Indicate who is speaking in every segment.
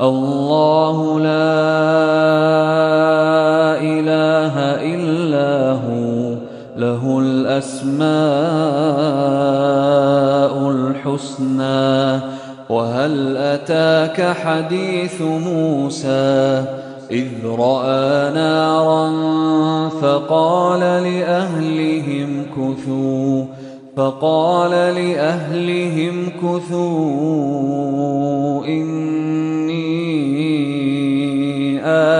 Speaker 1: الله لا إله إلا هو له الأسماء الحسنى. وهل أتاك حديث موسى؟ إذ رأى نارا فقال لأهلهم كثوا فقال لأهلهم كثوا إني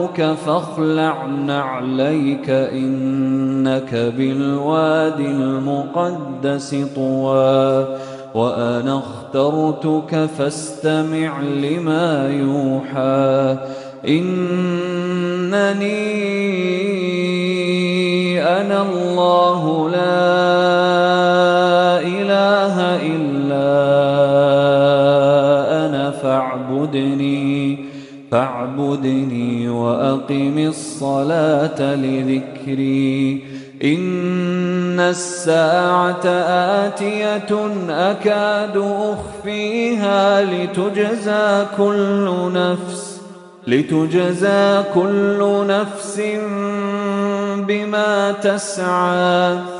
Speaker 1: ربك فاخلع نعليك إنك بالوادي المقدس طوى وأنا اخترتك فاستمع لما يوحى إنني أنا الله لا إله إلا أنا فاعبدني فاعبدني وأقم الصلاة لذكري. إن الساعة آتية أكاد أخفيها لتجزى كل نفس لتجزى كل نفس بما تسعى.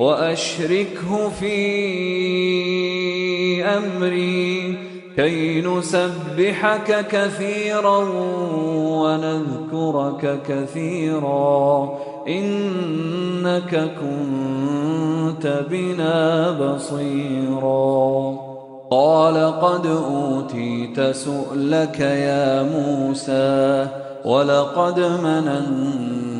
Speaker 1: وأشركه في أمري كي نسبحك كثيرا ونذكرك كثيرا. إنك كنت بنا بصيرا. قال قد أوتيت سؤلك يا موسى ولقد مننا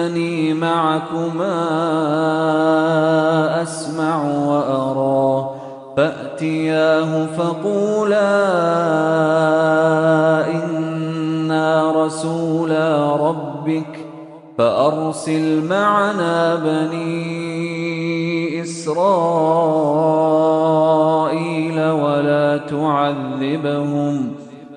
Speaker 1: إنني معكما أسمع وأرى. فأتياه فقولا إنا رسولا ربك فأرسل معنا بني إسرائيل ولا تعذبهم.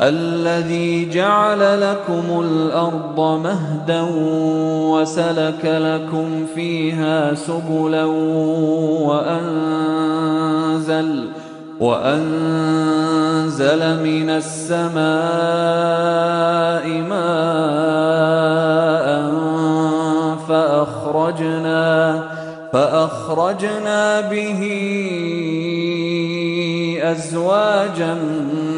Speaker 1: الذي جعل لكم الأرض مهدا وسلك لكم فيها سبلا وأنزل وأنزل من السماء ماء فأخرجنا فأخرجنا به أزواجا من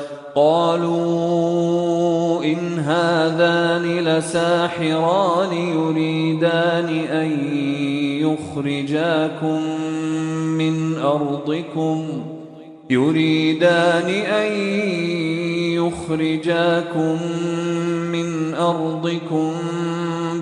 Speaker 1: قالوا إن هذان لساحران يريدان أن يخرجاكم من أرضكم. يريدان أن يخرجاكم من أرضكم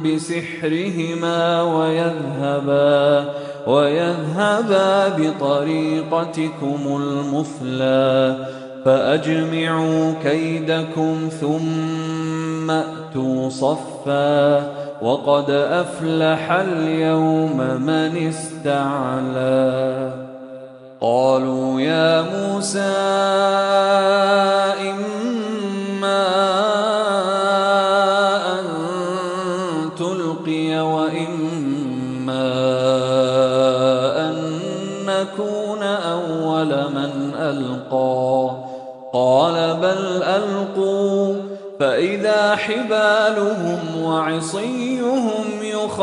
Speaker 1: بسحرهما ويذهبا ويذهبا بطريقتكم المثلى. فأجمعوا كيدكم ثم أتوا صفا وقد أفلح اليوم من استعلى قالوا يا موسى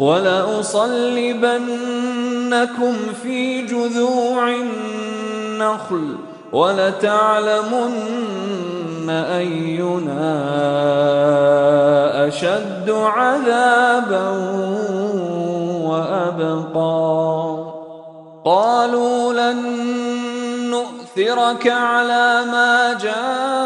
Speaker 1: ولأصلبنكم في جذوع النخل ولتعلمن أينا أشد عذابا وأبقى. قالوا لن نؤثرك على ما جاءنا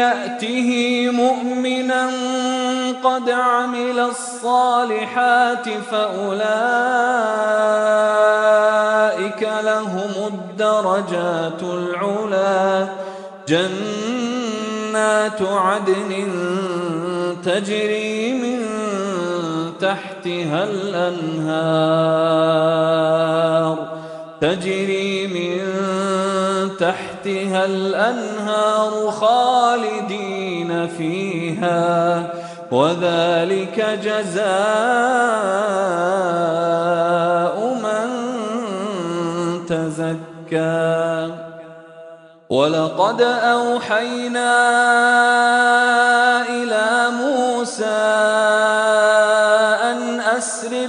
Speaker 1: يأته مؤمنا قد عمل الصالحات فأولئك لهم الدرجات العلا. جنات عدن تجري من تحتها الأنهار. تجري من تحتها الأنهار خالدين فيها وذلك جزاء من تزكى. ولقد أوحينا إلى موسى أن أسر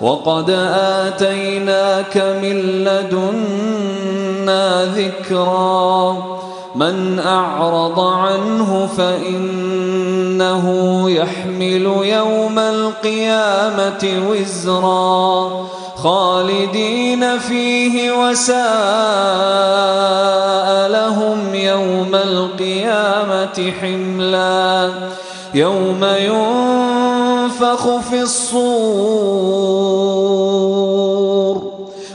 Speaker 2: وقد آتيناك من لدنا ذكرا. من أعرض عنه فإنه يحمل يوم القيامة وزرا. خالدين فيه وساء لهم يوم القيامة حملا. يوم ينفخ في الصور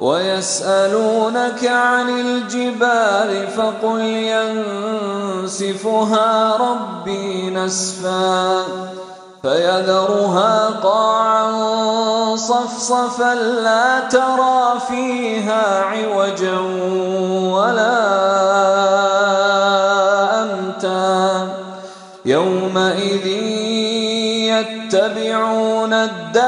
Speaker 2: ويسألونك عن الجبال فقل ينسفها ربي نسفا فيذرها قاعا صفصفا لا ترى فيها عوجا ولا أمتا يومئذ يتبعون الداعي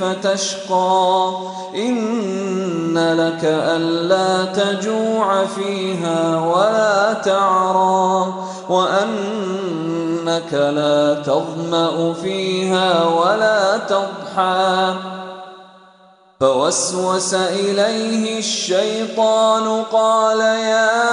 Speaker 2: فتشقى. إن لك ألا تجوع فيها ولا تعرى. وأنك لا تظمأ فيها ولا تضحى. فوسوس إليه الشيطان قال يا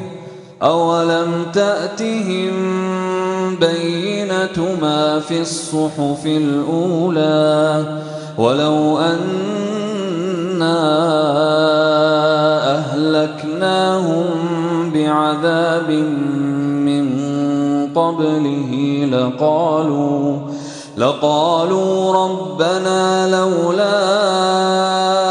Speaker 2: أولم تأتهم بينة ما في الصحف الأولى ولو أنا أهلكناهم بعذاب من قبله لقالوا لقالوا ربنا لولا